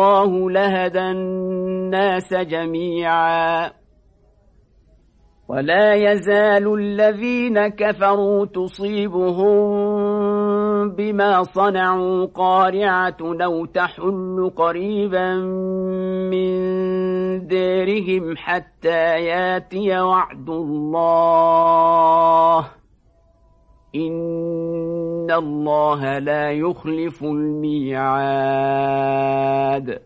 الله لهدى الناس جميعا. ولا يزال الذين كفروا تصيبهم بما صنعوا قارعة لو تحل قريبا من ديرهم حتى ياتي وعد الله. إن الله لا يخلف الميعاد. had